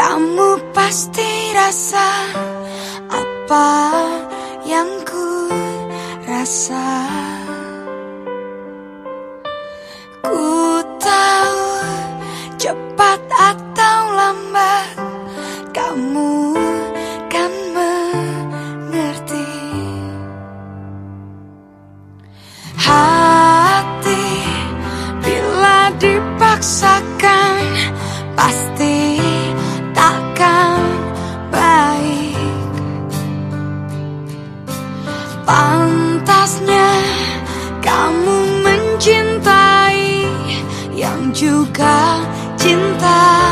Kamu pasti rasa apa yang ku rasa. Ku tahu cepat atau lambat Kamu kan mengerti. Hati bila dipaksakan Cintai yang juga cinta.